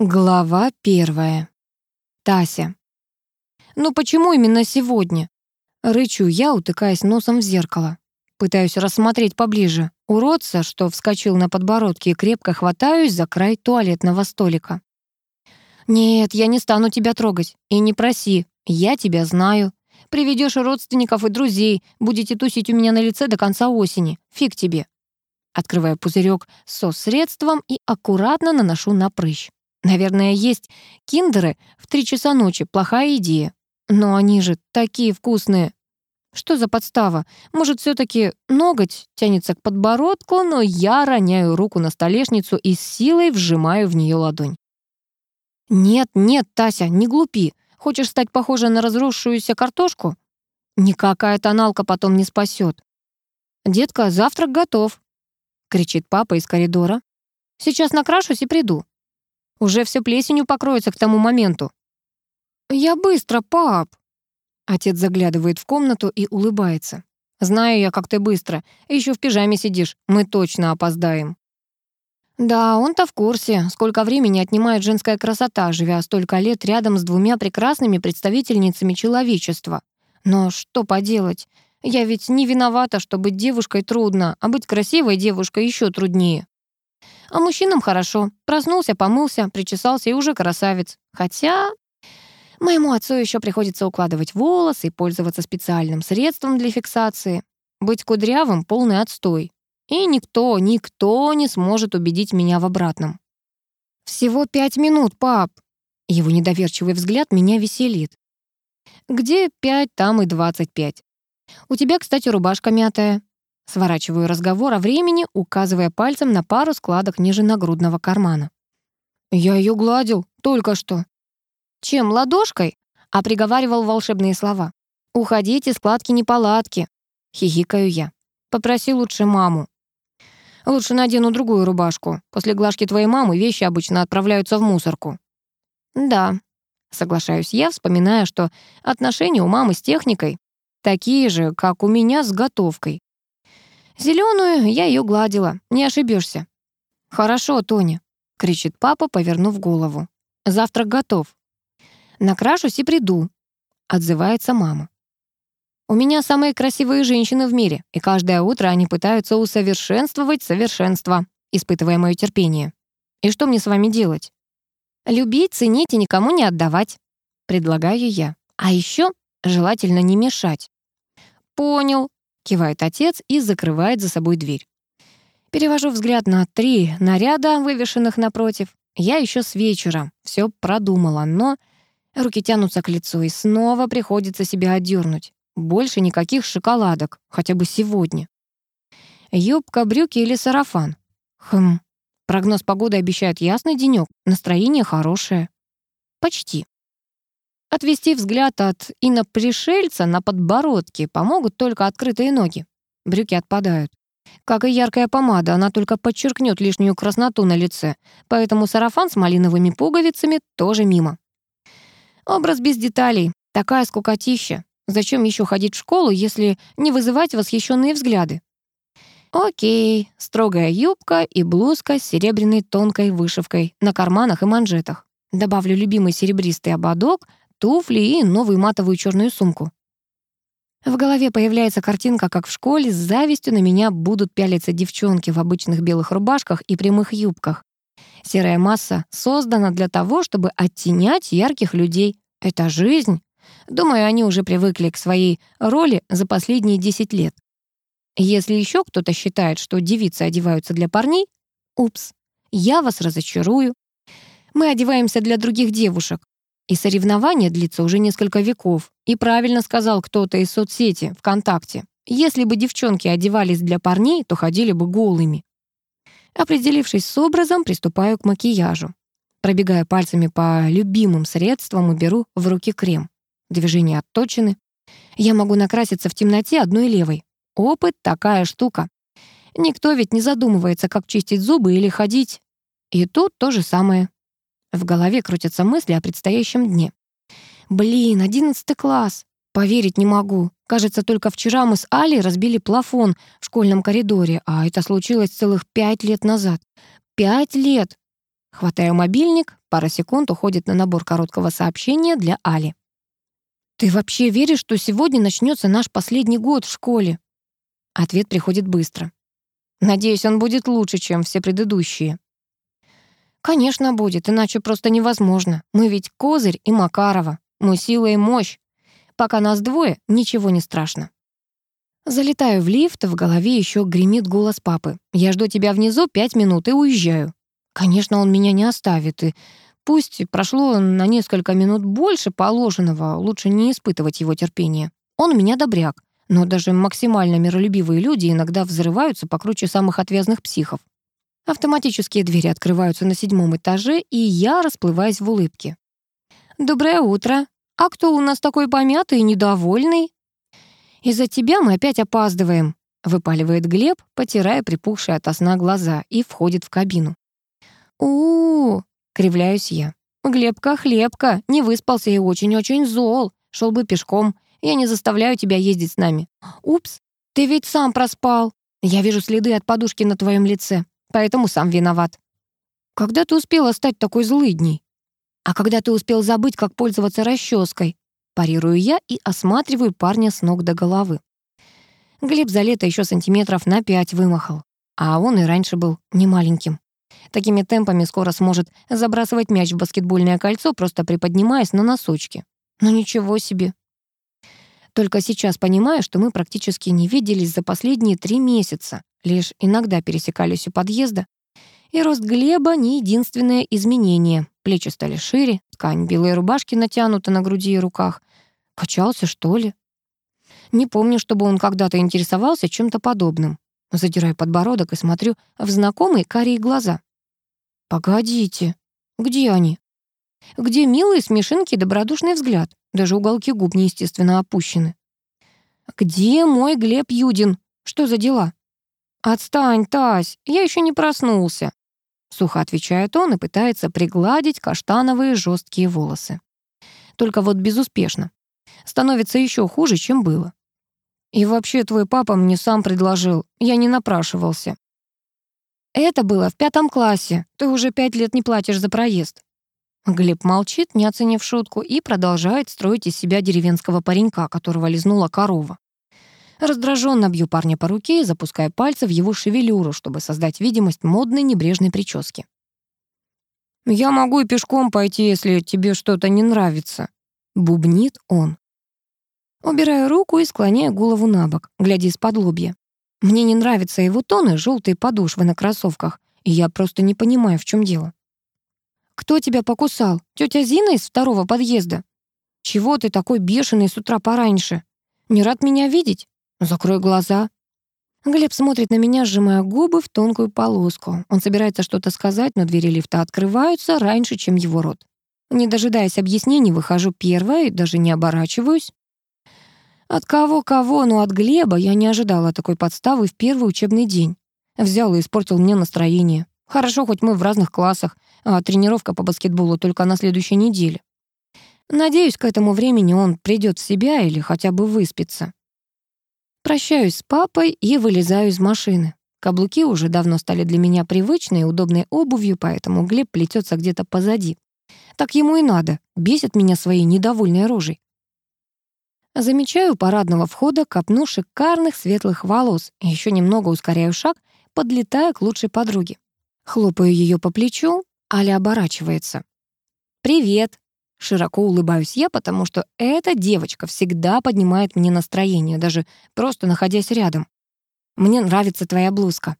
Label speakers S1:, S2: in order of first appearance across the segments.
S1: Глава первая. Тася. «Ну почему именно сегодня?» Рычу я, утыкаясь носом в зеркало. Пытаюсь рассмотреть поближе. Уродца, что вскочил на подбородке и крепко хватаюсь за край туалетного столика. «Нет, я не стану тебя трогать. И не проси. Я тебя знаю. Приведешь родственников и друзей. Будете тусить у меня на лице до конца осени. Фиг тебе». Открываю пузырек со средством и аккуратно наношу на прыщ. Наверное, есть киндеры в три часа ночи. Плохая идея. Но они же такие вкусные. Что за подстава? Может, все таки ноготь тянется к подбородку, но я роняю руку на столешницу и с силой вжимаю в нее ладонь. «Нет, нет, Тася, не глупи. Хочешь стать похожа на разросшуюся картошку? Никакая тоналка потом не спасет. «Детка, завтрак готов», — кричит папа из коридора. «Сейчас накрашусь и приду. Уже все плесенью покроется к тому моменту». «Я быстро, пап!» Отец заглядывает в комнату и улыбается. «Знаю я, как ты быстро. Еще в пижаме сидишь. Мы точно опоздаем». Да, он-то в курсе, сколько времени отнимает женская красота, живя столько лет рядом с двумя прекрасными представительницами человечества. Но что поделать? Я ведь не виновата, что быть девушкой трудно, а быть красивой девушкой еще труднее. А мужчинам хорошо. Проснулся, помылся, причесался и уже красавец. Хотя моему отцу еще приходится укладывать волосы и пользоваться специальным средством для фиксации. Быть кудрявым — полный отстой. И никто, никто не сможет убедить меня в обратном. «Всего пять минут, пап!» Его недоверчивый взгляд меня веселит. «Где пять, там и двадцать пять. У тебя, кстати, рубашка мятая. Сворачиваю разговор о времени, указывая пальцем на пару складок ниже нагрудного кармана. «Я ее гладил, только что». «Чем, ладошкой?» А приговаривал волшебные слова. «Уходите, складки-неполадки», — хихикаю я. «Попроси лучше маму». «Лучше надену другую рубашку. После глажки твоей мамы вещи обычно отправляются в мусорку». «Да», — соглашаюсь я, вспоминая, что отношения у мамы с техникой такие же, как у меня с готовкой. Зеленую я ее гладила, не ошибешься. Хорошо, Тоня, кричит папа, повернув голову. Завтрак готов. Накрашусь и приду, отзывается мама. У меня самые красивые женщины в мире, и каждое утро они пытаются усовершенствовать совершенство, испытывая мое терпение. И что мне с вами делать? Любить, ценить и никому не отдавать, предлагаю я. А еще желательно не мешать. Понял, кивает отец и закрывает за собой дверь. Перевожу взгляд на три наряда, вывешенных напротив. Я еще с вечера все продумала, но руки тянутся к лицу, и снова приходится себя отдернуть. Больше никаких шоколадок, хотя бы сегодня. Юбка, брюки или сарафан? Хм, прогноз погоды обещает ясный денек, настроение хорошее. Почти. Отвести взгляд от инопришельца на подбородке помогут только открытые ноги. Брюки отпадают. Как и яркая помада, она только подчеркнет лишнюю красноту на лице, поэтому сарафан с малиновыми пуговицами тоже мимо. Образ без деталей. Такая скукотища. Зачем еще ходить в школу, если не вызывать восхищенные взгляды? Окей, строгая юбка и блузка с серебряной тонкой вышивкой на карманах и манжетах. Добавлю любимый серебристый ободок, туфли и новую матовую черную сумку. В голове появляется картинка, как в школе с завистью на меня будут пялиться девчонки в обычных белых рубашках и прямых юбках. Серая масса создана для того, чтобы оттенять ярких людей. Это жизнь. Думаю, они уже привыкли к своей роли за последние 10 лет. Если еще кто-то считает, что девицы одеваются для парней, упс, я вас разочарую. Мы одеваемся для других девушек, и соревнование длится уже несколько веков. И правильно сказал кто-то из соцсети ВКонтакте. Если бы девчонки одевались для парней, то ходили бы голыми. Определившись с образом, приступаю к макияжу. Пробегая пальцами по любимым средствам, уберу в руки крем. Движения отточены. Я могу накраситься в темноте одной левой. Опыт — такая штука. Никто ведь не задумывается, как чистить зубы или ходить. И тут то же самое. В голове крутятся мысли о предстоящем дне. Блин, одиннадцатый класс. Поверить не могу. Кажется, только вчера мы с Али разбили плафон в школьном коридоре, а это случилось целых пять лет назад. Пять лет! Хватаю мобильник, пара секунд уходит на набор короткого сообщения для Али. «Ты вообще веришь, что сегодня начнется наш последний год в школе?» Ответ приходит быстро. «Надеюсь, он будет лучше, чем все предыдущие». «Конечно будет, иначе просто невозможно. Мы ведь Козырь и Макарова. Мы сила и мощь. Пока нас двое, ничего не страшно». Залетаю в лифт, в голове еще гремит голос папы. «Я жду тебя внизу пять минут и уезжаю». Конечно, он меня не оставит, и пусть прошло на несколько минут больше положенного, лучше не испытывать его терпения. Он у меня добряк, но даже максимально миролюбивые люди иногда взрываются покруче самых отвязных психов. Автоматические двери открываются на седьмом этаже, и я расплываюсь в улыбке. «Доброе утро. А кто у нас такой помятый и недовольный?» «Из-за тебя мы опять опаздываем», — выпаливает Глеб, потирая припухшие от сна глаза, и входит в кабину. у, -у, -у кривляюсь я. «Глебка-хлебка, не выспался и очень-очень зол. Шел бы пешком. Я не заставляю тебя ездить с нами». «Упс, ты ведь сам проспал. Я вижу следы от подушки на твоем лице, поэтому сам виноват». «Когда ты успела стать такой злыдней?» «А когда ты успел забыть, как пользоваться расческой?» Парирую я и осматриваю парня с ног до головы. Глеб за лето еще сантиметров на пять вымахал, а он и раньше был не маленьким. Такими темпами скоро сможет забрасывать мяч в баскетбольное кольцо, просто приподнимаясь на носочки. Ну ничего себе. Только сейчас понимаю, что мы практически не виделись за последние три месяца, лишь иногда пересекались у подъезда. И рост Глеба — не единственное изменение. Плечи стали шире, ткань белой рубашки натянута на груди и руках. Качался, что ли? Не помню, чтобы он когда-то интересовался чем-то подобным. Задираю подбородок и смотрю в знакомые карие глаза. Погодите, где они? Где милые смешинки и добродушный взгляд? Даже уголки губ неестественно опущены. Где мой Глеб Юдин? Что за дела? Отстань, Тась, я еще не проснулся. Сухо отвечает он и пытается пригладить каштановые жесткие волосы. Только вот безуспешно становится еще хуже, чем было. И вообще твой папа мне сам предложил, я не напрашивался. Это было в пятом классе, ты уже пять лет не платишь за проезд. Глеб молчит, не оценив шутку, и продолжает строить из себя деревенского паренька, которого лизнула корова. Раздраженно бью парня по руке и запускаю пальцы в его шевелюру, чтобы создать видимость модной небрежной прически. «Я могу и пешком пойти, если тебе что-то не нравится», — бубнит он. Убираю руку и склоняю голову на бок, глядя из-под лобья. Мне не нравятся его тоны, желтые подошвы на кроссовках, и я просто не понимаю, в чем дело. «Кто тебя покусал? Тетя Зина из второго подъезда? Чего ты такой бешеный с утра пораньше? Не рад меня видеть? Закрой глаза». Глеб смотрит на меня, сжимая губы в тонкую полоску. Он собирается что-то сказать, но двери лифта открываются раньше, чем его рот. Не дожидаясь объяснений, выхожу первая и даже не оборачиваюсь. От кого-кого, но от Глеба я не ожидала такой подставы в первый учебный день. Взял и испортил мне настроение. Хорошо, хоть мы в разных классах, а тренировка по баскетболу только на следующей неделе. Надеюсь, к этому времени он придет в себя или хотя бы выспится. Прощаюсь с папой и вылезаю из машины. Каблуки уже давно стали для меня привычной и удобной обувью, поэтому Глеб плетется где-то позади. Так ему и надо, бесит меня своей недовольной рожей. Замечаю парадного входа копну шикарных светлых волос и еще немного ускоряю шаг, подлетая к лучшей подруге. Хлопаю ее по плечу, Аля оборачивается. «Привет!» Широко улыбаюсь я, потому что эта девочка всегда поднимает мне настроение, даже просто находясь рядом. «Мне нравится твоя блузка».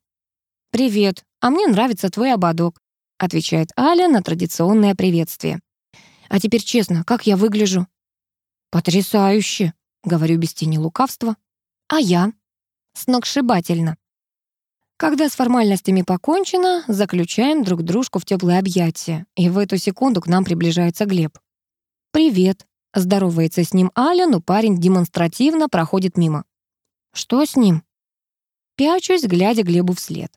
S1: «Привет, а мне нравится твой ободок», отвечает Аля на традиционное приветствие. «А теперь честно, как я выгляжу?» «Потрясающе!» — говорю без тени лукавства. «А я?» «Сногсшибательно!» Когда с формальностями покончено, заключаем друг дружку в теплые объятия, и в эту секунду к нам приближается Глеб. «Привет!» — здоровается с ним Аля, но парень демонстративно проходит мимо. «Что с ним?» Пячусь, глядя Глебу вслед.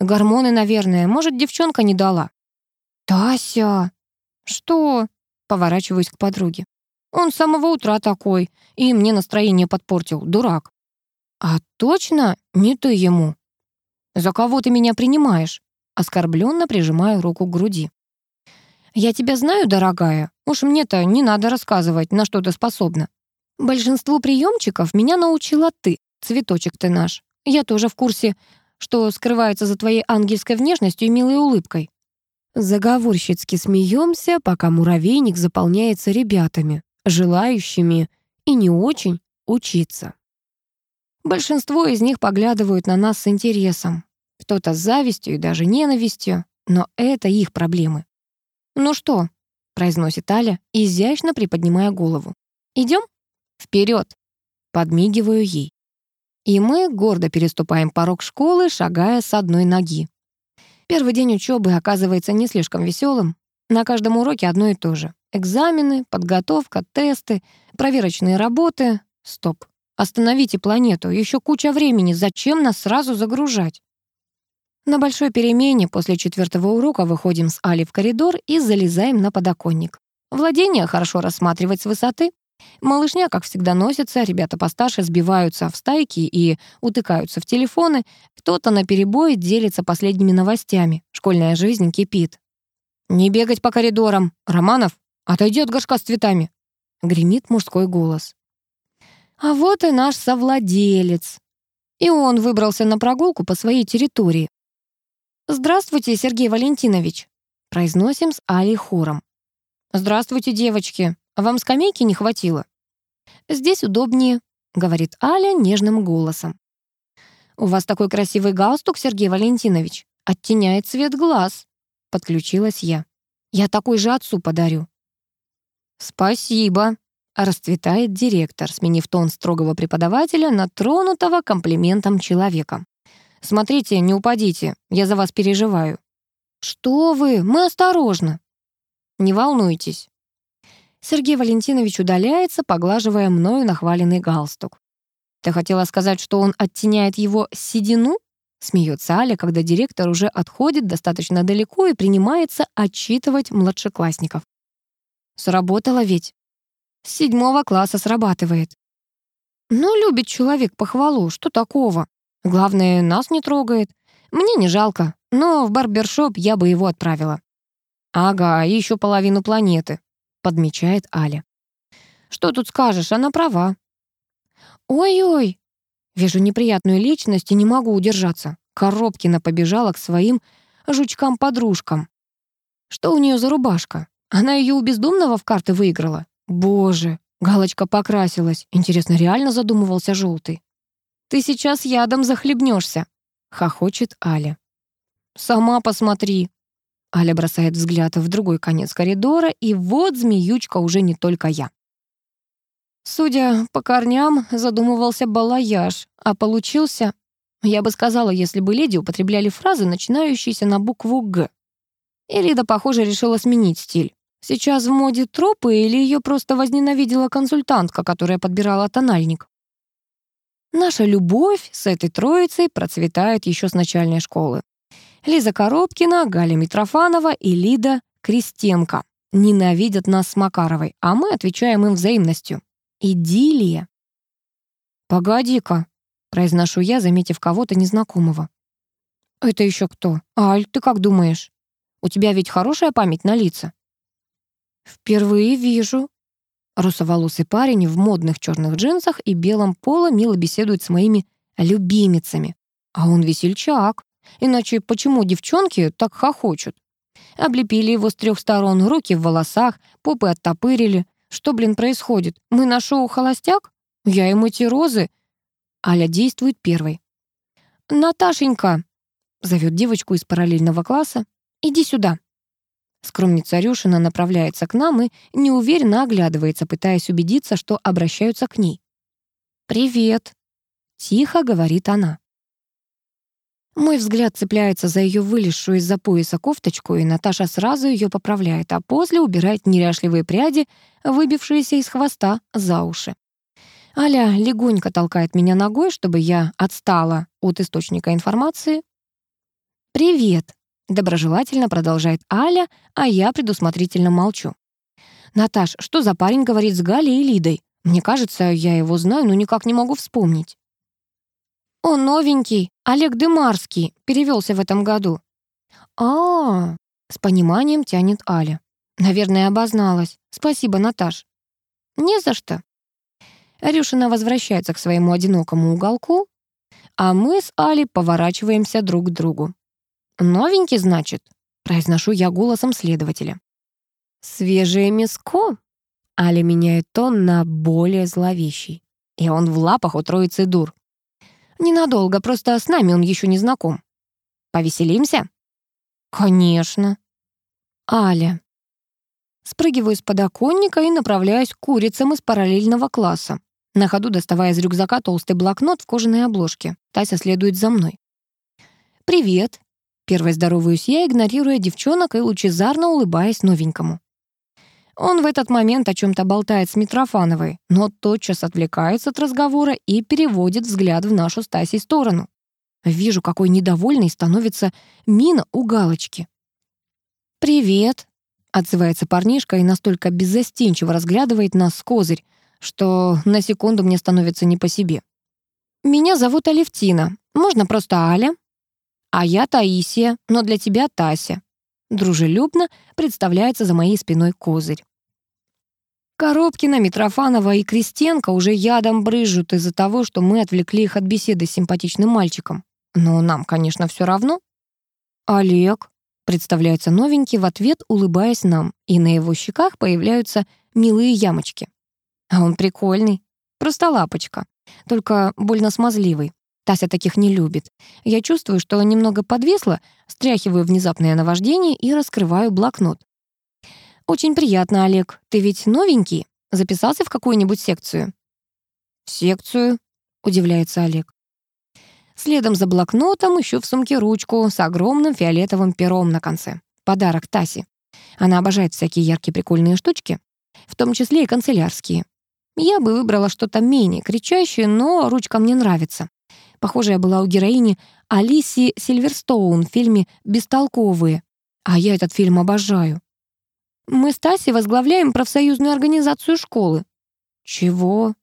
S1: «Гормоны, наверное. Может, девчонка не дала?» «Тася!» «Что?» — поворачиваюсь к подруге. Он с самого утра такой, и мне настроение подпортил, дурак. А точно не ты ему? За кого ты меня принимаешь? Оскорбленно прижимаю руку к груди. «Я тебя знаю, дорогая. Уж мне-то не надо рассказывать, на что ты способна. Большинству приемчиков меня научила ты, цветочек ты наш. Я тоже в курсе, что скрывается за твоей ангельской внешностью и милой улыбкой. Заговорщицки смеемся, пока муравейник заполняется ребятами, желающими и не очень учиться. Большинство из них поглядывают на нас с интересом, кто-то с завистью и даже ненавистью, но это их проблемы. «Ну что?» — произносит Аля, изящно приподнимая голову. «Идем? Вперед!» — подмигиваю ей. И мы гордо переступаем порог школы, шагая с одной ноги. Первый день учебы оказывается не слишком веселым. На каждом уроке одно и то же. Экзамены, подготовка, тесты, проверочные работы. Стоп. Остановите планету. Еще куча времени. Зачем нас сразу загружать? На большой перемене после четвертого урока выходим с Али в коридор и залезаем на подоконник. Владение хорошо рассматривать с высоты. Малышня, как всегда, носится, ребята постарше сбиваются в стайки и утыкаются в телефоны. Кто-то наперебой делится последними новостями. Школьная жизнь кипит. «Не бегать по коридорам! Романов, отойди от горшка с цветами!» Гремит мужской голос. А вот и наш совладелец. И он выбрался на прогулку по своей территории. «Здравствуйте, Сергей Валентинович!» Произносим с Алей хором. «Здравствуйте, девочки!» Вам скамейки не хватило?» «Здесь удобнее», — говорит Аля нежным голосом. «У вас такой красивый галстук, Сергей Валентинович. Оттеняет цвет глаз», — подключилась я. «Я такой же отцу подарю». «Спасибо», — расцветает директор, сменив тон строгого преподавателя на тронутого комплиментом человека. «Смотрите, не упадите, я за вас переживаю». «Что вы, мы осторожно». «Не волнуйтесь, Сергей Валентинович удаляется, поглаживая мною нахваленный галстук. «Ты хотела сказать, что он оттеняет его седину?» Смеется Аля, когда директор уже отходит достаточно далеко и принимается отчитывать младшеклассников. Сработало ведь. С седьмого класса срабатывает. Ну, любит человек похвалу, что такого? Главное, нас не трогает. Мне не жалко, но в барбершоп я бы его отправила. Ага, и еще половину планеты подмечает Аля. Что тут скажешь, она права. Ой-ой, вижу неприятную личность и не могу удержаться. Коробкина побежала к своим жучкам-подружкам. Что у нее за рубашка? Она ее у бездумного в карты выиграла? Боже, галочка покрасилась. Интересно, реально задумывался желтый? Ты сейчас ядом захлебнешься, хохочет Аля. Сама посмотри, Аля бросает взгляд в другой конец коридора, и вот змеючка уже не только я. Судя по корням, задумывался балаяж, а получился... Я бы сказала, если бы леди употребляли фразы, начинающиеся на букву «Г». Элида, похоже, решила сменить стиль. Сейчас в моде тропы или ее просто возненавидела консультантка, которая подбирала тональник. Наша любовь с этой троицей процветает еще с начальной школы. Лиза Коробкина, Галя Митрофанова и Лида Крестенко ненавидят нас с Макаровой, а мы отвечаем им взаимностью. Идиллия. «Погоди-ка», — произношу я, заметив кого-то незнакомого. «Это еще кто? Аль, ты как думаешь? У тебя ведь хорошая память на лица?» «Впервые вижу». Русоволосый парень в модных черных джинсах и белом поло мило беседует с моими любимицами. А он весельчак. Иначе почему девчонки так хохочут? Облепили его с трех сторон, руки в волосах, попы оттопырили. Что, блин, происходит? Мы на шоу «Холостяк»? Я ему эти розы. Аля действует первой. «Наташенька», — зовет девочку из параллельного класса, «иди сюда». Скромница Рюшина направляется к нам и неуверенно оглядывается, пытаясь убедиться, что обращаются к ней. «Привет», — тихо говорит она. Мой взгляд цепляется за ее вылезшую из-за пояса кофточку, и Наташа сразу ее поправляет, а после убирает неряшливые пряди, выбившиеся из хвоста, за уши. Аля легонько толкает меня ногой, чтобы я отстала от источника информации. «Привет», — доброжелательно продолжает Аля, а я предусмотрительно молчу. «Наташ, что за парень говорит с Галей и Лидой? Мне кажется, я его знаю, но никак не могу вспомнить». «Он новенький, Олег Дымарский, перевелся в этом году». а, с пониманием тянет Аля. Наверное, обозналась. Спасибо, Наташ. Не за что. Рюшина возвращается к своему одинокому уголку, а мы с Али поворачиваемся друг к другу. «Новенький, значит?» — произношу я голосом следователя. «Свежее мяско?» Аля меняет тон на более зловещий. И он в лапах у троицы дур. Ненадолго, просто с нами он еще не знаком. Повеселимся? Конечно. Аля. Спрыгиваю с подоконника и направляюсь к курицам из параллельного класса. На ходу доставая из рюкзака толстый блокнот в кожаной обложке. Тася следует за мной. «Привет». Первой здороваюсь я, игнорируя девчонок и лучезарно улыбаясь новенькому. Он в этот момент о чем то болтает с Митрофановой, но тотчас отвлекается от разговора и переводит взгляд в нашу Стасей сторону. Вижу, какой недовольной становится мина у галочки. «Привет», — отзывается парнишка и настолько беззастенчиво разглядывает нас с козырь, что на секунду мне становится не по себе. «Меня зовут Алевтина. Можно просто Аля?» «А я Таисия, но для тебя Тася». Дружелюбно представляется за моей спиной козырь. Коробкина, Митрофанова и Крестенко уже ядом брызжут из-за того, что мы отвлекли их от беседы с симпатичным мальчиком. Но нам, конечно, все равно. «Олег», — представляется новенький в ответ, улыбаясь нам, и на его щеках появляются милые ямочки. А он прикольный, просто лапочка, только больно смазливый. Тася таких не любит. Я чувствую, что немного подвесла, стряхиваю внезапное наваждение и раскрываю блокнот. «Очень приятно, Олег. Ты ведь новенький? Записался в какую-нибудь секцию?» «В секцию?» — удивляется Олег. Следом за блокнотом ищу в сумке ручку с огромным фиолетовым пером на конце. Подарок Тасе. Она обожает всякие яркие прикольные штучки, в том числе и канцелярские. Я бы выбрала что-то менее кричащее, но ручка мне нравится. Похожая была у героини Алисии Сильверстоун в фильме «Бестолковые». А я этот фильм обожаю. Мы с Тасей возглавляем профсоюзную организацию школы. Чего?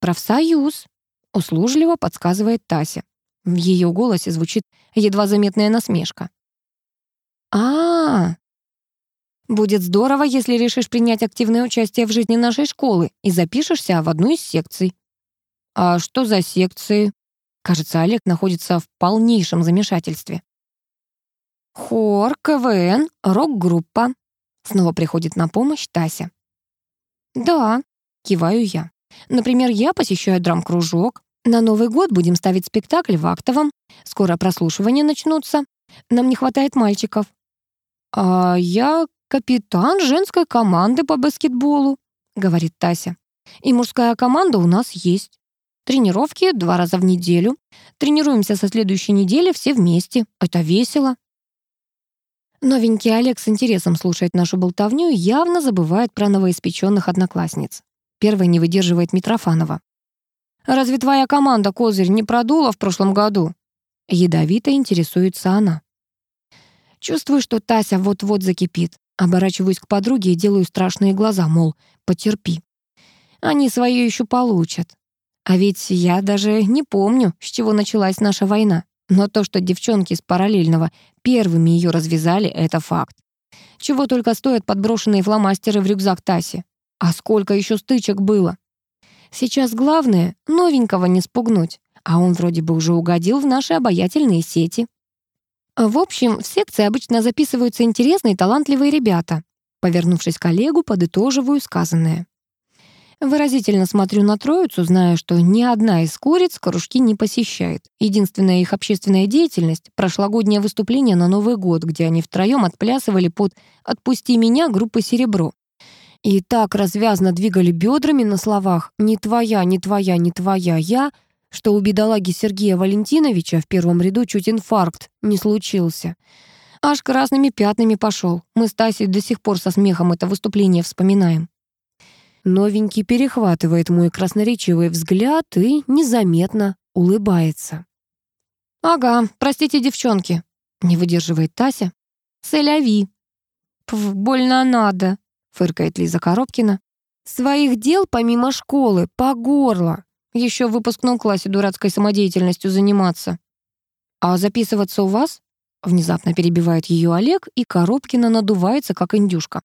S1: Профсоюз, услужливо подсказывает Тася. В ее голосе звучит едва заметная насмешка. -а, а Будет здорово, если решишь принять активное участие в жизни нашей школы и запишешься в одну из секций. А что за секции? Кажется, Олег находится в полнейшем замешательстве. Хор, КВН, рок-группа. Снова приходит на помощь Тася. Да, киваю я. Например, я посещаю драм-кружок. На Новый год будем ставить спектакль в актовом. Скоро прослушивания начнутся. Нам не хватает мальчиков. А я капитан женской команды по баскетболу, говорит Тася. И мужская команда у нас есть. Тренировки два раза в неделю. Тренируемся со следующей недели все вместе. Это весело. Новенький Олег с интересом слушает нашу болтовню и явно забывает про новоиспеченных одноклассниц. Первой не выдерживает Митрофанова. «Разве твоя команда «Козырь» не продула в прошлом году?» Ядовито интересуется она. Чувствую, что Тася вот-вот закипит. Оборачиваюсь к подруге и делаю страшные глаза, мол, потерпи. Они свое еще получат. А ведь я даже не помню, с чего началась наша война. Но то, что девчонки из параллельного первыми ее развязали, это факт. Чего только стоят подброшенные фломастеры в рюкзак Таси. А сколько еще стычек было. Сейчас главное — новенького не спугнуть. А он вроде бы уже угодил в наши обаятельные сети. В общем, в секции обычно записываются интересные талантливые ребята. Повернувшись к коллегу, подытоживаю сказанное. Выразительно смотрю на троицу, зная, что ни одна из куриц кружки не посещает. Единственная их общественная деятельность — прошлогоднее выступление на Новый год, где они втроем отплясывали под «Отпусти меня» группы «Серебро». И так развязно двигали бедрами на словах «не твоя, не твоя, не твоя, я», что у бедолаги Сергея Валентиновича в первом ряду чуть инфаркт не случился. Аж красными пятнами пошел. Мы с Тасей до сих пор со смехом это выступление вспоминаем. Новенький перехватывает мой красноречивый взгляд и незаметно улыбается. «Ага, простите, девчонки», — не выдерживает Тася. «Сэляви». «Пф, больно надо», — фыркает Лиза Коробкина. «Своих дел помимо школы, по горло. Еще в выпускном классе дурацкой самодеятельностью заниматься». «А записываться у вас?» Внезапно перебивает ее Олег, и Коробкина надувается, как индюшка.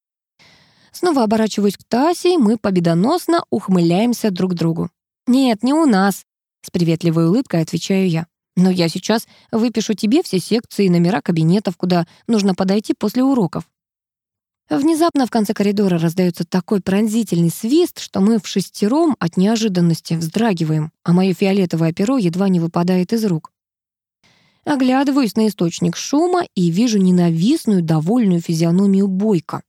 S1: Снова оборачиваюсь к Тасе, и мы победоносно ухмыляемся друг другу. «Нет, не у нас», — с приветливой улыбкой отвечаю я. «Но я сейчас выпишу тебе все секции и номера кабинетов, куда нужно подойти после уроков». Внезапно в конце коридора раздается такой пронзительный свист, что мы в шестером от неожиданности вздрагиваем, а мое фиолетовое перо едва не выпадает из рук. Оглядываюсь на источник шума и вижу ненавистную, довольную физиономию Бойко.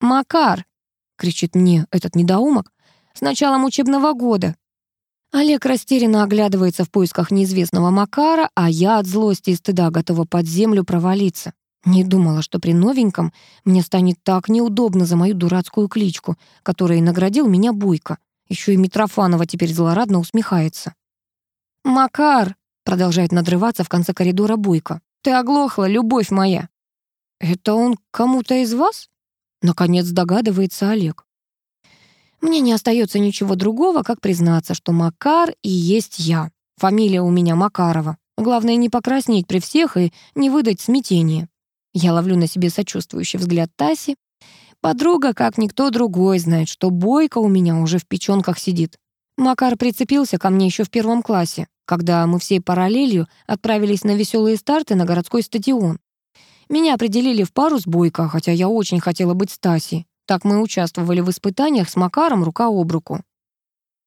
S1: «Макар!» — кричит мне этот недоумок. «С началом учебного года!» Олег растерянно оглядывается в поисках неизвестного Макара, а я от злости и стыда готова под землю провалиться. Не думала, что при новеньком мне станет так неудобно за мою дурацкую кличку, которой наградил меня Буйко. Еще и Митрофанова теперь злорадно усмехается. «Макар!» — продолжает надрываться в конце коридора Буйко. «Ты оглохла, любовь моя!» «Это он кому-то из вас?» Наконец догадывается Олег. Мне не остается ничего другого, как признаться, что Макар и есть я. Фамилия у меня Макарова. Главное не покраснеть при всех и не выдать смятение. Я ловлю на себе сочувствующий взгляд Таси. Подруга, как никто другой, знает, что Бойко у меня уже в печёнках сидит. Макар прицепился ко мне еще в первом классе, когда мы всей параллелью отправились на веселые старты на городской стадион. Меня определили в пару с Бойко, хотя я очень хотела быть Стаси. Так мы участвовали в испытаниях с Макаром рука об руку.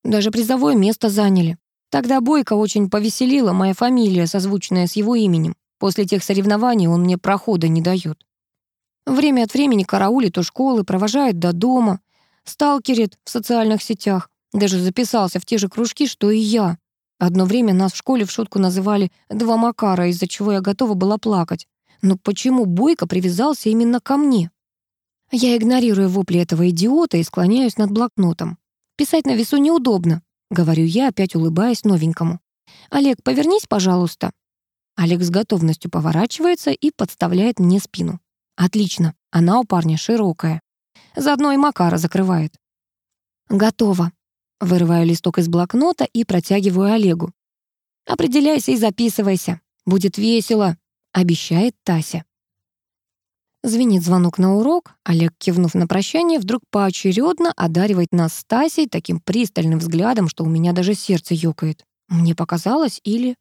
S1: Даже призовое место заняли. Тогда Бойко очень повеселила моя фамилия, созвучная с его именем. После тех соревнований он мне прохода не дает. Время от времени караулит у школы, провожает до дома, сталкерит в социальных сетях. Даже записался в те же кружки, что и я. Одно время нас в школе в шутку называли «два Макара», из-за чего я готова была плакать. Но почему Бойко привязался именно ко мне? Я игнорирую вопли этого идиота и склоняюсь над блокнотом. «Писать на весу неудобно», — говорю я, опять улыбаясь новенькому. «Олег, повернись, пожалуйста». Олег с готовностью поворачивается и подставляет мне спину. «Отлично, она у парня широкая. Заодно и Макара закрывает». «Готово». Вырываю листок из блокнота и протягиваю Олегу. «Определяйся и записывайся. Будет весело», — обещает Тася. Звенит звонок на урок. Олег, кивнув на прощание, вдруг поочередно одаривает нас с Тасей таким пристальным взглядом, что у меня даже сердце ёкает. Мне показалось или...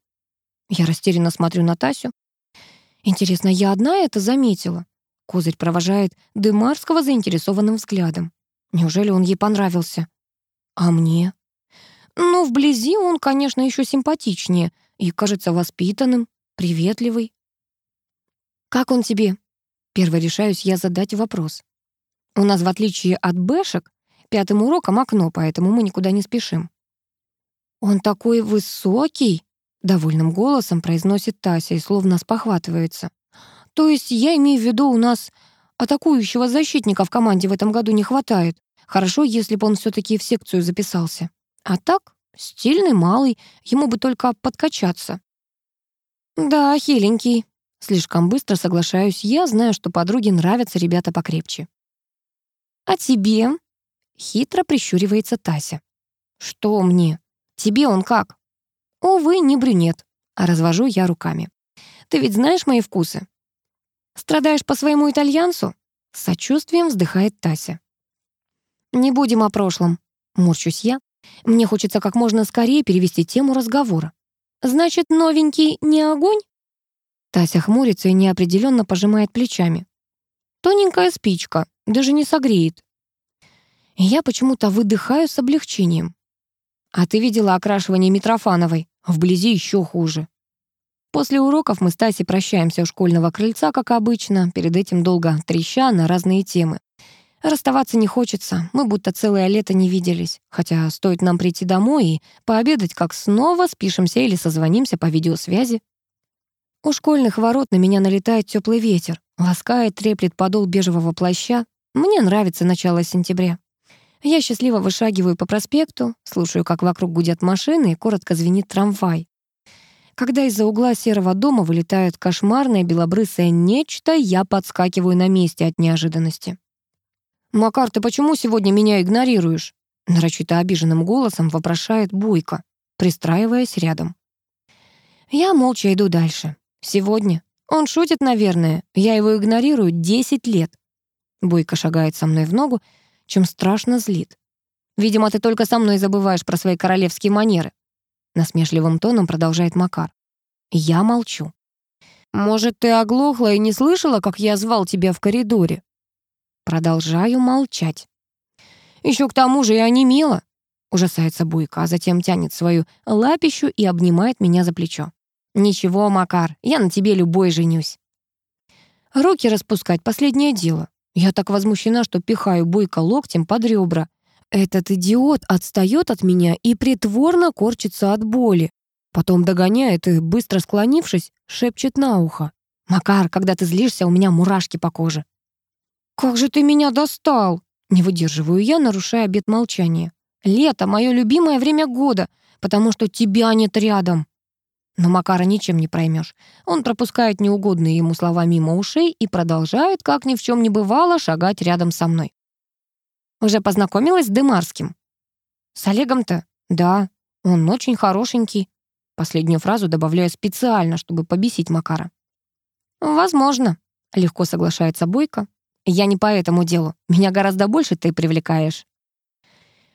S1: Я растерянно смотрю на Тасю. Интересно, я одна это заметила? Козырь провожает Дымарского заинтересованным взглядом. Неужели он ей понравился? А мне? Ну, вблизи он, конечно, еще симпатичнее и кажется воспитанным, приветливый. «Как он тебе?» Первый решаюсь я задать вопрос. У нас, в отличие от бэшек, пятым уроком окно, поэтому мы никуда не спешим. «Он такой высокий!» — довольным голосом произносит Тася и словно спохватывается. «То есть я имею в виду, у нас атакующего защитника в команде в этом году не хватает. Хорошо, если бы он все таки в секцию записался. А так, стильный, малый, ему бы только подкачаться». «Да, хиленький», Слишком быстро соглашаюсь я, знаю, что подруге нравятся ребята покрепче. «А тебе?» — хитро прищуривается Тася. «Что мне? Тебе он как?» «Увы, не брюнет», — а развожу я руками. «Ты ведь знаешь мои вкусы?» «Страдаешь по своему итальянцу?» — с сочувствием вздыхает Тася. «Не будем о прошлом», — морщусь я. Мне хочется как можно скорее перевести тему разговора. «Значит, новенький не огонь?» Тася хмурится и неопределенно пожимает плечами. Тоненькая спичка, даже не согреет. Я почему-то выдыхаю с облегчением. А ты видела окрашивание Митрофановой? Вблизи еще хуже. После уроков мы с Тасей прощаемся у школьного крыльца, как обычно, перед этим долго треща на разные темы. Расставаться не хочется, мы будто целое лето не виделись. Хотя стоит нам прийти домой и пообедать, как снова спишемся или созвонимся по видеосвязи. У школьных ворот на меня налетает теплый ветер, ласкает, треплет подол бежевого плаща. Мне нравится начало сентября. Я счастливо вышагиваю по проспекту, слушаю, как вокруг гудят машины и коротко звенит трамвай. Когда из-за угла серого дома вылетает кошмарное белобрысое нечто, я подскакиваю на месте от неожиданности. «Макар, ты почему сегодня меня игнорируешь?» нарочито обиженным голосом вопрошает Буйка, пристраиваясь рядом. Я молча иду дальше. Сегодня Он шутит, наверное. Я его игнорирую 10 лет. Бойко шагает со мной в ногу, чем страшно злит. Видимо, ты только со мной забываешь про свои королевские манеры. Насмешливым тоном продолжает Макар. Я молчу. Может, ты оглохла и не слышала, как я звал тебя в коридоре? Продолжаю молчать. Еще к тому же и онемела. Ужасается Буйка, а затем тянет свою лапищу и обнимает меня за плечо. «Ничего, Макар, я на тебе любой женюсь». Руки распускать — последнее дело. Я так возмущена, что пихаю Буйка локтем под ребра. Этот идиот отстает от меня и притворно корчится от боли. Потом догоняет и, быстро склонившись, шепчет на ухо. «Макар, когда ты злишься, у меня мурашки по коже». «Как же ты меня достал!» Не выдерживаю я, нарушая обет молчания. «Лето — мое любимое время года, потому что тебя нет рядом». Но Макара ничем не проймешь. Он пропускает неугодные ему слова мимо ушей и продолжает, как ни в чем не бывало, шагать рядом со мной. «Уже познакомилась с Демарским?» «С Олегом-то? Да, он очень хорошенький». Последнюю фразу добавляю специально, чтобы побесить Макара. «Возможно», — легко соглашается Бойко. «Я не по этому делу. Меня гораздо больше ты привлекаешь».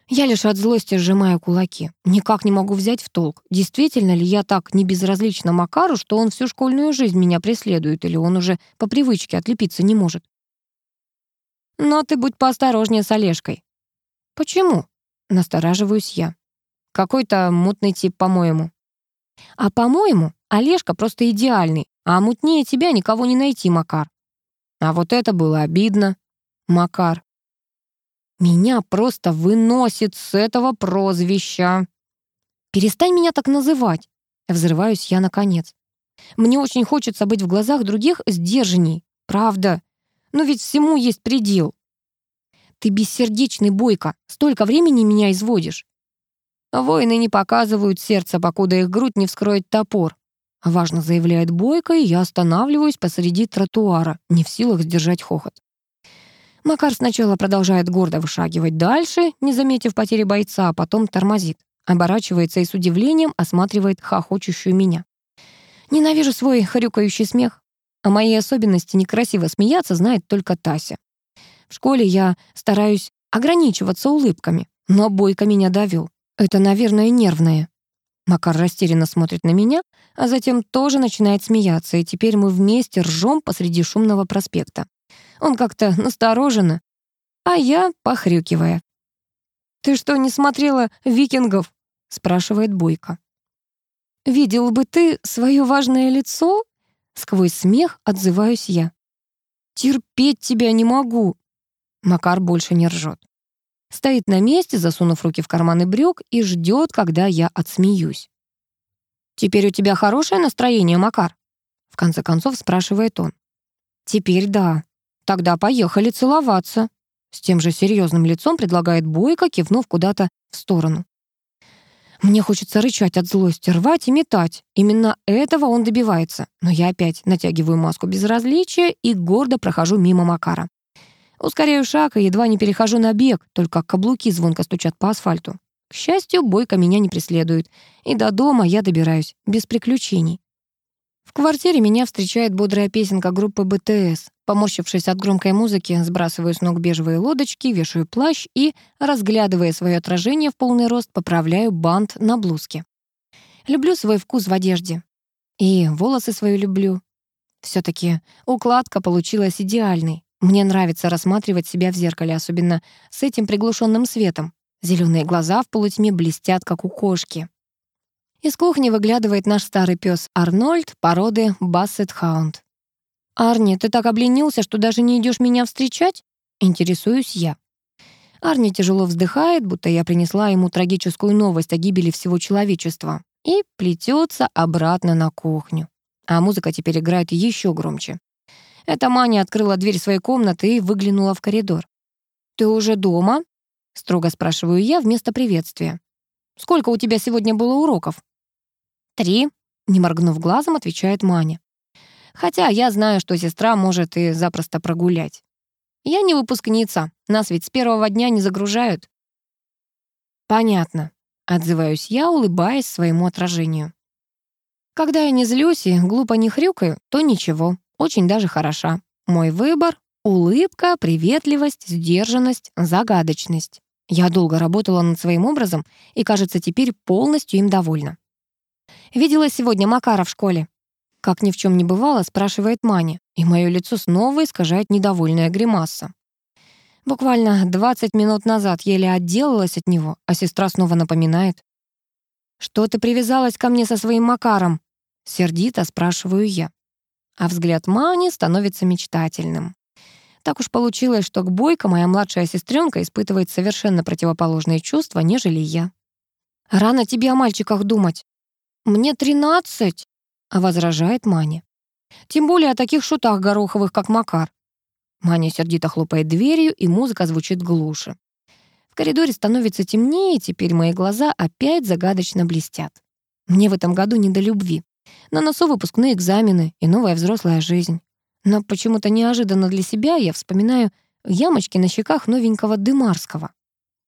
S1: Я лишь от злости сжимаю кулаки. Никак не могу взять в толк, действительно ли я так не безразлична Макару, что он всю школьную жизнь меня преследует, или он уже по привычке отлепиться не может. Но ты будь поосторожнее с Олежкой. Почему? Настораживаюсь я. Какой-то мутный тип, по-моему. А по-моему, Олежка просто идеальный, а мутнее тебя никого не найти, Макар. А вот это было обидно. Макар. Меня просто выносит с этого прозвища. Перестань меня так называть. Взрываюсь я наконец. Мне очень хочется быть в глазах других сдержанней. Правда. Но ведь всему есть предел. Ты бессердечный бойко. Столько времени меня изводишь. Воины не показывают сердце, покуда их грудь не вскроет топор. Важно заявляет Бойко, и я останавливаюсь посреди тротуара, не в силах сдержать хохот. Макар сначала продолжает гордо вышагивать дальше, не заметив потери бойца, а потом тормозит, оборачивается и с удивлением осматривает хохочущую меня. Ненавижу свой хрюкающий смех. О моей особенности некрасиво смеяться знает только Тася. В школе я стараюсь ограничиваться улыбками, но Бойко меня довел. Это, наверное, нервное. Макар растерянно смотрит на меня, а затем тоже начинает смеяться, и теперь мы вместе ржем посреди шумного проспекта. Он как-то настороженно, а я похрюкивая. «Ты что, не смотрела «Викингов»?» — спрашивает Бойко. «Видел бы ты свое важное лицо?» Сквозь смех отзываюсь я. «Терпеть тебя не могу!» Макар больше не ржет. Стоит на месте, засунув руки в карманы брюк и ждет, когда я отсмеюсь. «Теперь у тебя хорошее настроение, Макар?» В конце концов спрашивает он. «Теперь да. Тогда поехали целоваться». С тем же серьезным лицом предлагает Бойко, кивнув куда-то в сторону. Мне хочется рычать от злости, рвать и метать. Именно этого он добивается. Но я опять натягиваю маску безразличия и гордо прохожу мимо Макара. Ускоряю шаг и едва не перехожу на бег, только каблуки звонко стучат по асфальту. К счастью, бойко меня не преследует, и до дома я добираюсь без приключений. В квартире меня встречает бодрая песенка группы БТС. Поморщившись от громкой музыки, сбрасываю с ног бежевые лодочки, вешаю плащ и, разглядывая свое отражение в полный рост, поправляю бант на блузке. Люблю свой вкус в одежде. И волосы свои люблю. все таки укладка получилась идеальной. Мне нравится рассматривать себя в зеркале, особенно с этим приглушенным светом. Зеленые глаза в полутьме блестят, как у кошки. Из кухни выглядывает наш старый пес Арнольд породы Бассет Хаунд. «Арни, ты так обленился, что даже не идешь меня встречать?» Интересуюсь я. Арни тяжело вздыхает, будто я принесла ему трагическую новость о гибели всего человечества, и плетется обратно на кухню. А музыка теперь играет еще громче. Эта Маня открыла дверь своей комнаты и выглянула в коридор. «Ты уже дома?» — строго спрашиваю я вместо приветствия. «Сколько у тебя сегодня было уроков?» «Три», — не моргнув глазом, отвечает Маня. «Хотя я знаю, что сестра может и запросто прогулять. Я не выпускница, нас ведь с первого дня не загружают». «Понятно», — отзываюсь я, улыбаясь своему отражению. Когда я не злюсь и глупо не хрюкаю, то ничего, очень даже хороша. Мой выбор — улыбка, приветливость, сдержанность, загадочность. Я долго работала над своим образом и, кажется, теперь полностью им довольна. «Видела сегодня Макара в школе?» Как ни в чем не бывало, спрашивает Маня, и мое лицо снова искажает недовольная гримаса. Буквально 20 минут назад еле отделалась от него, а сестра снова напоминает. «Что ты привязалась ко мне со своим Макаром?» Сердито спрашиваю я. А взгляд Мани становится мечтательным. Так уж получилось, что к Бойко моя младшая сестренка испытывает совершенно противоположные чувства, нежели я. «Рано тебе о мальчиках думать». «Мне тринадцать», — возражает Маня. «Тем более о таких шутах гороховых, как Макар». Маня сердито хлопает дверью, и музыка звучит глуше. В коридоре становится темнее, и теперь мои глаза опять загадочно блестят. Мне в этом году не до любви. На носу выпускные экзамены и новая взрослая жизнь. Но почему-то неожиданно для себя я вспоминаю ямочки на щеках новенького Дымарского.